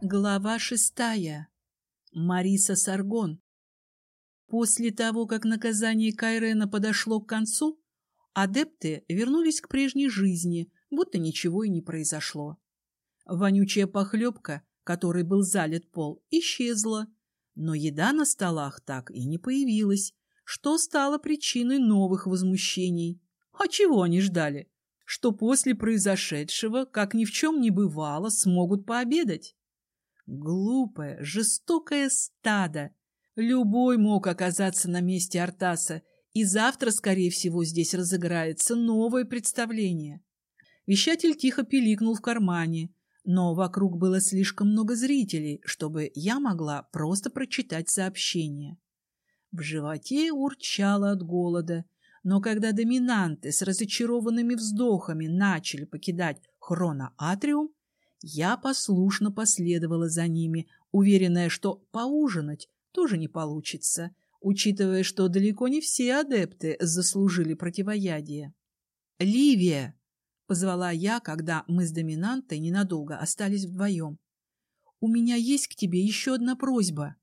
Глава шестая. Мариса Саргон. После того, как наказание Кайрена подошло к концу, адепты вернулись к прежней жизни, будто ничего и не произошло. Вонючая похлебка, которой был залит пол, исчезла, но еда на столах так и не появилась, что стало причиной новых возмущений. А чего они ждали? Что после произошедшего, как ни в чем не бывало, смогут пообедать? Глупое, жестокое стадо. Любой мог оказаться на месте Артаса, и завтра, скорее всего, здесь разыграется новое представление. Вещатель тихо пиликнул в кармане, но вокруг было слишком много зрителей, чтобы я могла просто прочитать сообщение. В животе урчало от голода, но когда доминанты с разочарованными вздохами начали покидать хроноатриум, я послушно последовала за ними, уверенная, что поужинать тоже не получится, учитывая, что далеко не все адепты заслужили противоядие. «Ливия!» — позвала я, когда мы с доминантой ненадолго остались вдвоем. «У меня есть к тебе еще одна просьба».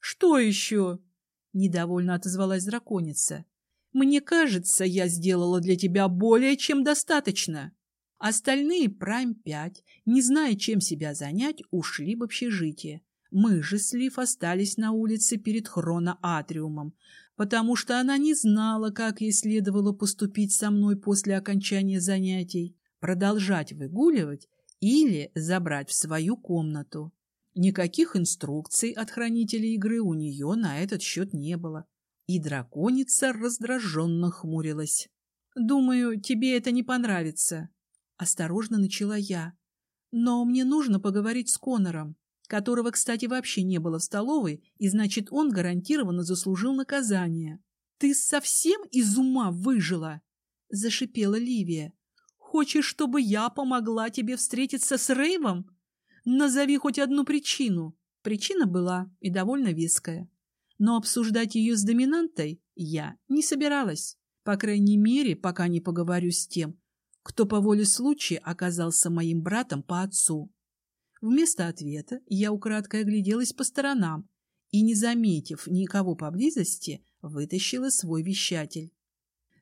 «Что еще?» — недовольно отозвалась драконица. «Мне кажется, я сделала для тебя более чем достаточно». Остальные Прайм-5, не зная, чем себя занять, ушли в общежитие. Мы же с Лив остались на улице перед хроноатриумом, потому что она не знала, как ей следовало поступить со мной после окончания занятий, продолжать выгуливать или забрать в свою комнату. Никаких инструкций от хранителя игры у нее на этот счет не было. И драконица раздраженно хмурилась. «Думаю, тебе это не понравится», Осторожно начала я. Но мне нужно поговорить с Конором, которого, кстати, вообще не было в столовой, и значит, он гарантированно заслужил наказание. «Ты совсем из ума выжила?» — зашипела Ливия. «Хочешь, чтобы я помогла тебе встретиться с Рейвом? Назови хоть одну причину». Причина была и довольно веская. Но обсуждать ее с доминантой я не собиралась. По крайней мере, пока не поговорю с тем, кто по воле случая оказался моим братом по отцу. Вместо ответа я украдкой огляделась по сторонам и, не заметив никого поблизости, вытащила свой вещатель.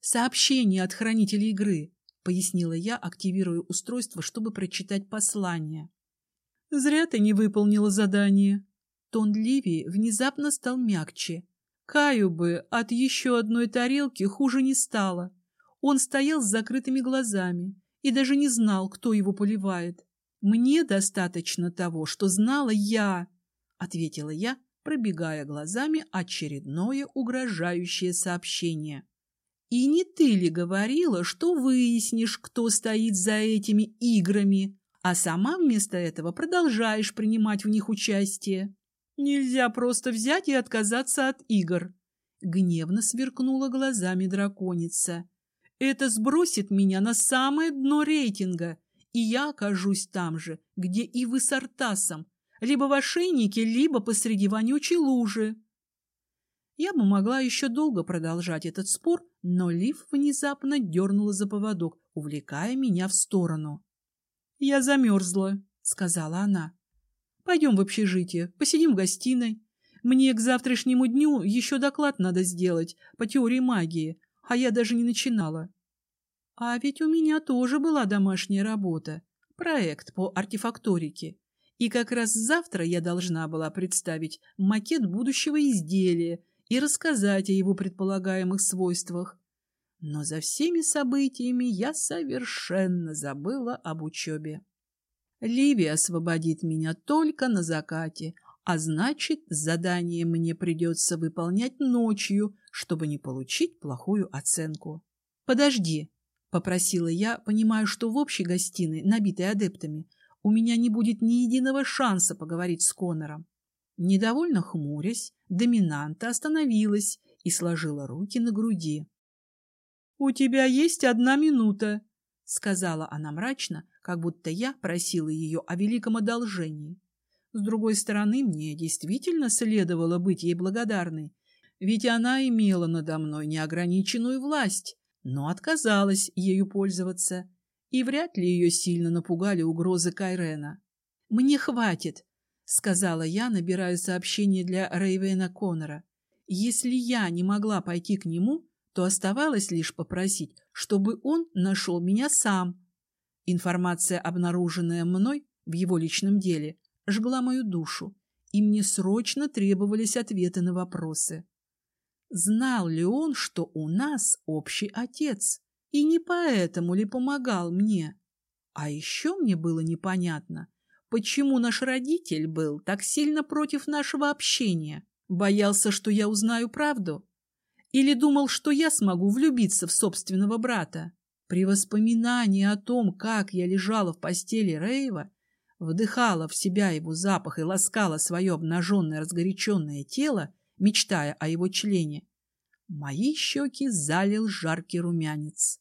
«Сообщение от хранителя игры», — пояснила я, активируя устройство, чтобы прочитать послание. «Зря ты не выполнила задание». Тон Ливии внезапно стал мягче. Каю бы от еще одной тарелки хуже не стало. Он стоял с закрытыми глазами и даже не знал, кто его поливает. «Мне достаточно того, что знала я», — ответила я, пробегая глазами очередное угрожающее сообщение. «И не ты ли говорила, что выяснишь, кто стоит за этими играми, а сама вместо этого продолжаешь принимать в них участие? Нельзя просто взять и отказаться от игр!» Гневно сверкнула глазами драконица. Это сбросит меня на самое дно рейтинга, и я окажусь там же, где и вы с Артасом, либо в ошейнике, либо посреди вонючей лужи. Я бы могла еще долго продолжать этот спор, но Лив внезапно дернула за поводок, увлекая меня в сторону. — Я замерзла, — сказала она. — Пойдем в общежитие, посидим в гостиной. Мне к завтрашнему дню еще доклад надо сделать по теории магии, а я даже не начинала. А ведь у меня тоже была домашняя работа, проект по артефакторике. И как раз завтра я должна была представить макет будущего изделия и рассказать о его предполагаемых свойствах. Но за всеми событиями я совершенно забыла об учебе. Ливия освободит меня только на закате, а значит, задание мне придется выполнять ночью, чтобы не получить плохую оценку. «Подожди», — попросила я, понимая, что в общей гостиной, набитой адептами, у меня не будет ни единого шанса поговорить с Конором. Недовольно хмурясь, доминанта остановилась и сложила руки на груди. — У тебя есть одна минута, — сказала она мрачно, как будто я просила ее о великом одолжении. С другой стороны, мне действительно следовало быть ей благодарной, ведь она имела надо мной неограниченную власть, но отказалась ею пользоваться, и вряд ли ее сильно напугали угрозы Кайрена. Мне хватит, — сказала я, набирая сообщение для Рейвена Коннора. Если я не могла пойти к нему, то оставалось лишь попросить, чтобы он нашел меня сам. Информация, обнаруженная мной в его личном деле, жгла мою душу, и мне срочно требовались ответы на вопросы. Знал ли он, что у нас общий отец, и не поэтому ли помогал мне? А еще мне было непонятно, почему наш родитель был так сильно против нашего общения. Боялся, что я узнаю правду? Или думал, что я смогу влюбиться в собственного брата? При воспоминании о том, как я лежала в постели Рейва, вдыхала в себя его запах и ласкала свое обнаженное разгоряченное тело, мечтая о его члене, мои щеки залил жаркий румянец.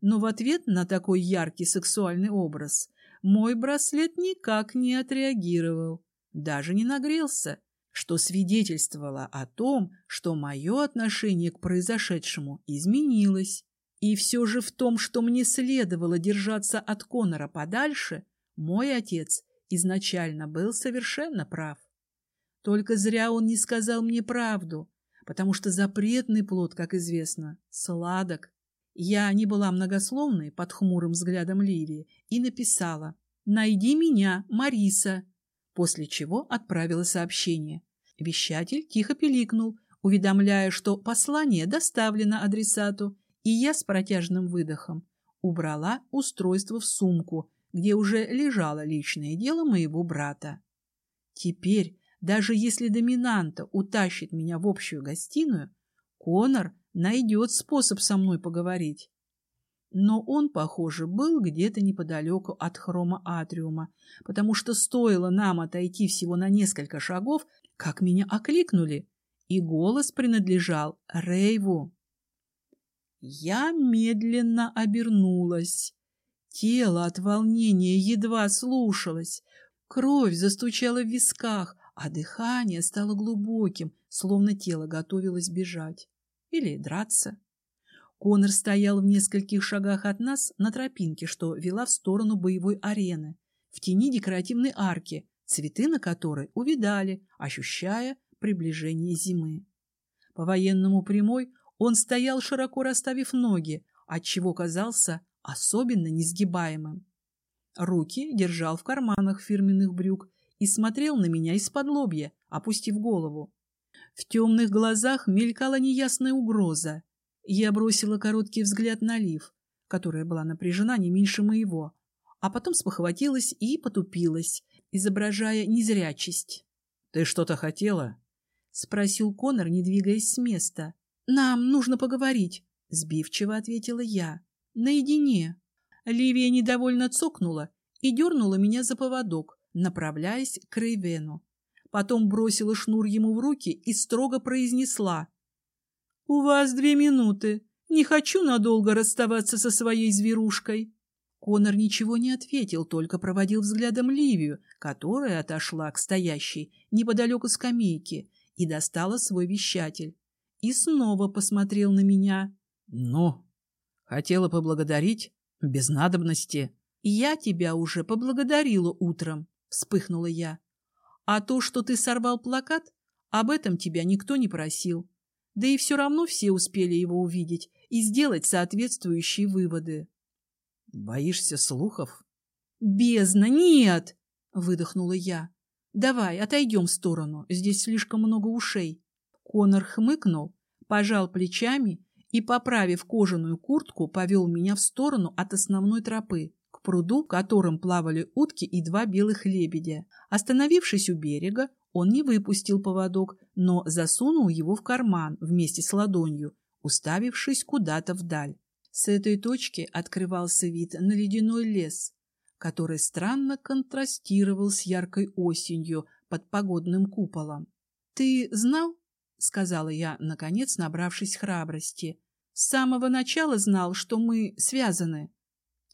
Но в ответ на такой яркий сексуальный образ мой браслет никак не отреагировал, даже не нагрелся, что свидетельствовало о том, что мое отношение к произошедшему изменилось. И все же в том, что мне следовало держаться от Конора подальше, мой отец изначально был совершенно прав. Только зря он не сказал мне правду, потому что запретный плод, как известно, сладок. Я не была многословной под хмурым взглядом Ливии и написала «Найди меня, Мариса», после чего отправила сообщение. Вещатель тихо пиликнул, уведомляя, что послание доставлено адресату, и я с протяжным выдохом убрала устройство в сумку, где уже лежало личное дело моего брата. Теперь, даже если доминанта утащит меня в общую гостиную, Конор найдет способ со мной поговорить. Но он, похоже, был где-то неподалеку от хрома Атриума, потому что стоило нам отойти всего на несколько шагов, как меня окликнули, и голос принадлежал Рейву. Я медленно обернулась. Тело от волнения едва слушалось. Кровь застучала в висках, а дыхание стало глубоким, словно тело готовилось бежать или драться. Конор стоял в нескольких шагах от нас на тропинке, что вела в сторону боевой арены, в тени декоративной арки, цветы на которой увидали, ощущая приближение зимы. По-военному прямой он стоял, широко расставив ноги, отчего казался особенно несгибаемым. Руки держал в карманах фирменных брюк и смотрел на меня из-под лобья, опустив голову. В темных глазах мелькала неясная угроза, я бросила короткий взгляд на Лив, которая была напряжена не меньше моего, а потом спохватилась и потупилась, изображая незрячесть. — Ты что-то хотела? — спросил Конор, не двигаясь с места. — Нам нужно поговорить, — сбивчиво ответила я. — Наедине. Ливия недовольно цокнула и дернула меня за поводок, направляясь к Рейвену. Потом бросила шнур ему в руки и строго произнесла — «У вас две минуты. Не хочу надолго расставаться со своей зверушкой». Конор ничего не ответил, только проводил взглядом Ливию, которая отошла к стоящей неподалеку скамейке и достала свой вещатель. И снова посмотрел на меня. «Ну, хотела поблагодарить? Без надобности». «Я тебя уже поблагодарила утром», — вспыхнула я. «А то, что ты сорвал плакат, об этом тебя никто не просил. Да и все равно все успели его увидеть и сделать соответствующие выводы. «Боишься слухов?» «Бездна, нет!» — выдохнула я. «Давай, отойдем в сторону, здесь слишком много ушей». Конор хмыкнул, пожал плечами и, поправив кожаную куртку, повел меня в сторону от основной тропы, к пруду, в котором плавали утки и два белых лебедя. Остановившись у берега, он не выпустил поводок, но засунул его в карман вместе с ладонью, уставившись куда-то вдаль. С этой точки открывался вид на ледяной лес, который странно контрастировал с яркой осенью под погодным куполом. — Ты знал? — сказала я, наконец набравшись храбрости. — С самого начала знал, что мы связаны.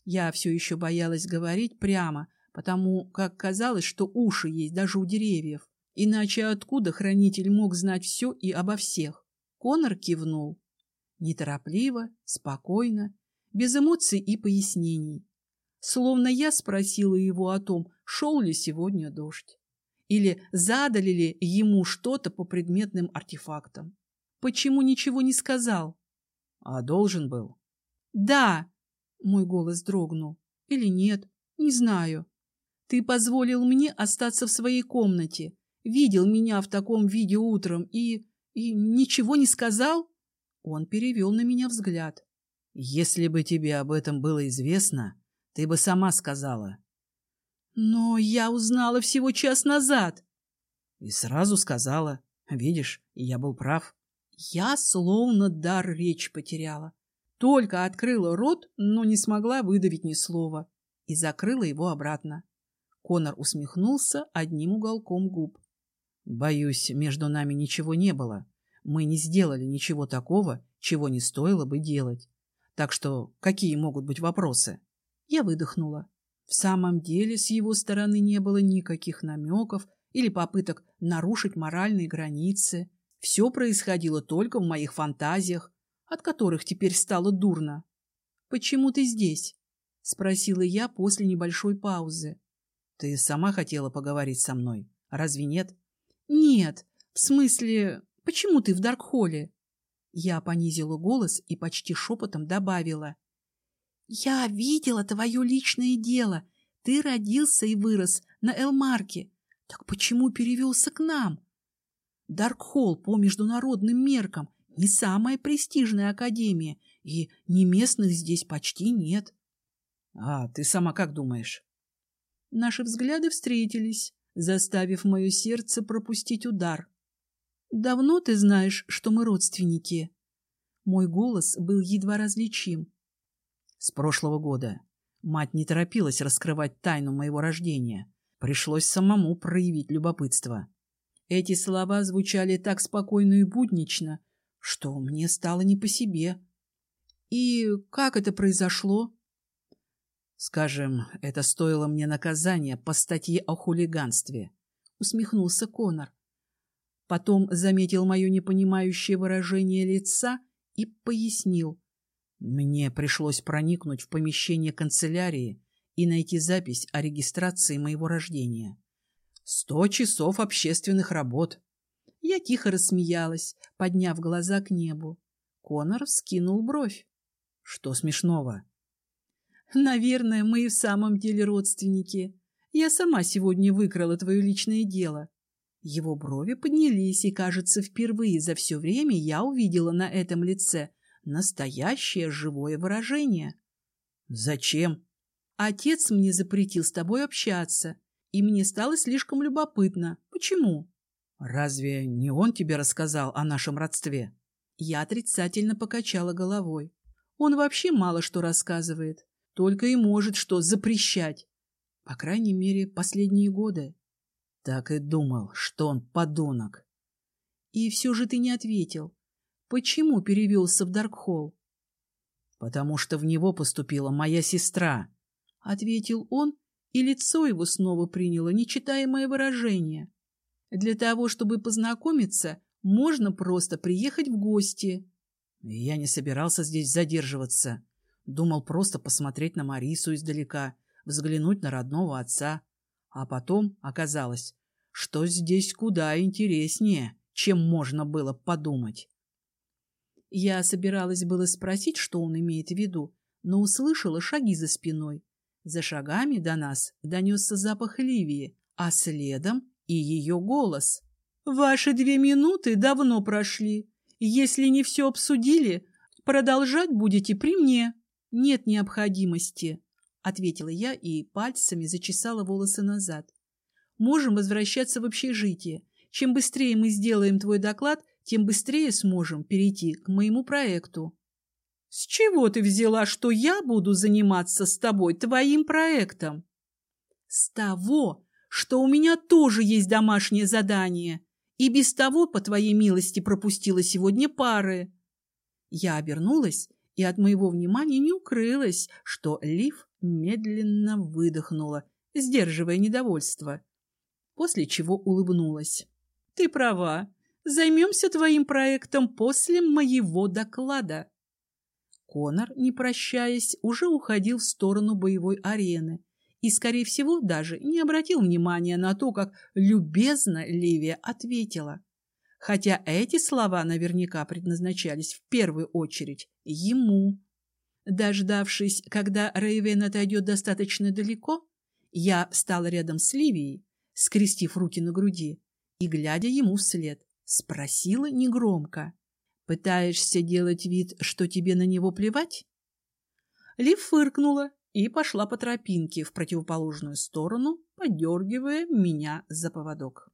Я все еще боялась говорить прямо, потому как казалось, что уши есть даже у деревьев. Иначе откуда хранитель мог знать все и обо всех? Конор кивнул. Неторопливо, спокойно, без эмоций и пояснений. Словно я спросила его о том, шел ли сегодня дождь. Или задали ли ему что-то по предметным артефактам. Почему ничего не сказал? А должен был? Да, мой голос дрогнул. Или нет, не знаю. Ты позволил мне остаться в своей комнате, видел меня в таком виде утром и... и ничего не сказал? Он перевел на меня взгляд. Если бы тебе об этом было известно, ты бы сама сказала. Но я узнала всего час назад. И сразу сказала. Видишь, я был прав. Я словно дар речь потеряла. Только открыла рот, но не смогла выдавить ни слова. И закрыла его обратно. Конор усмехнулся одним уголком губ. Боюсь, между нами ничего не было. Мы не сделали ничего такого, чего не стоило бы делать. Так что какие могут быть вопросы? Я выдохнула. В самом деле с его стороны не было никаких намеков или попыток нарушить моральные границы. Все происходило только в моих фантазиях, от которых теперь стало дурно. «Почему ты здесь?» — спросила я после небольшой паузы. «Ты сама хотела поговорить со мной, разве нет?» «Нет, в смысле, почему ты в Даркхолле?» Я понизила голос и почти шепотом добавила. «Я видела твое личное дело. Ты родился и вырос на Элмарке. Так почему перевелся к нам?» Даркхолл по международным меркам не самая престижная академия, и не местных здесь почти нет. — А ты сама как думаешь? Наши взгляды встретились, заставив мое сердце пропустить удар. — Давно ты знаешь, что мы родственники? Мой голос был едва различим. — С прошлого года. Мать не торопилась раскрывать тайну моего рождения. Пришлось самому проявить любопытство. Эти слова звучали так спокойно и буднично, что мне стало не по себе. И как это произошло? Скажем, это стоило мне наказания по статье о хулиганстве, усмехнулся Конор. Потом заметил мое непонимающее выражение лица и пояснил. Мне пришлось проникнуть в помещение канцелярии и найти запись о регистрации моего рождения. Сто часов общественных работ. Я тихо рассмеялась, подняв глаза к небу. Конор вскинул бровь. Что смешного? Наверное, мы и в самом деле родственники. Я сама сегодня выкрала твое личное дело. Его брови поднялись, и, кажется, впервые за все время я увидела на этом лице настоящее живое выражение. Зачем? Отец мне запретил с тобой общаться и мне стало слишком любопытно. Почему? Разве не он тебе рассказал о нашем родстве? Я отрицательно покачала головой. Он вообще мало что рассказывает, только и может что запрещать. По крайней мере, последние годы. Так и думал, что он подонок. И все же ты не ответил. Почему перевелся в Даркхолл? Потому что в него поступила моя сестра. Ответил он и лицо его снова приняло нечитаемое выражение. Для того, чтобы познакомиться, можно просто приехать в гости. Я не собирался здесь задерживаться. Думал просто посмотреть на Марису издалека, взглянуть на родного отца. А потом оказалось, что здесь куда интереснее, чем можно было подумать. Я собиралась было спросить, что он имеет в виду, но услышала шаги за спиной. За шагами до нас донесся запах Ливии, а следом и ее голос. «Ваши две минуты давно прошли. Если не все обсудили, продолжать будете при мне. Нет необходимости», — ответила я и пальцами зачесала волосы назад. «Можем возвращаться в общежитие. Чем быстрее мы сделаем твой доклад, тем быстрее сможем перейти к моему проекту». С чего ты взяла, что я буду заниматься с тобой твоим проектом? С того, что у меня тоже есть домашнее задание, и без того, по твоей милости, пропустила сегодня пары. Я обернулась, и от моего внимания не укрылось, что Лив медленно выдохнула, сдерживая недовольство, после чего улыбнулась. Ты права, займемся твоим проектом после моего доклада. Конор, не прощаясь, уже уходил в сторону боевой арены, и, скорее всего, даже не обратил внимания на то, как любезно Ливия ответила. Хотя эти слова наверняка предназначались в первую очередь ему. Дождавшись, когда Рейвен отойдет достаточно далеко, я встала рядом с Ливией, скрестив руки на груди, и, глядя ему вслед, спросила негромко. «Пытаешься делать вид, что тебе на него плевать?» Лив фыркнула и пошла по тропинке в противоположную сторону, подергивая меня за поводок.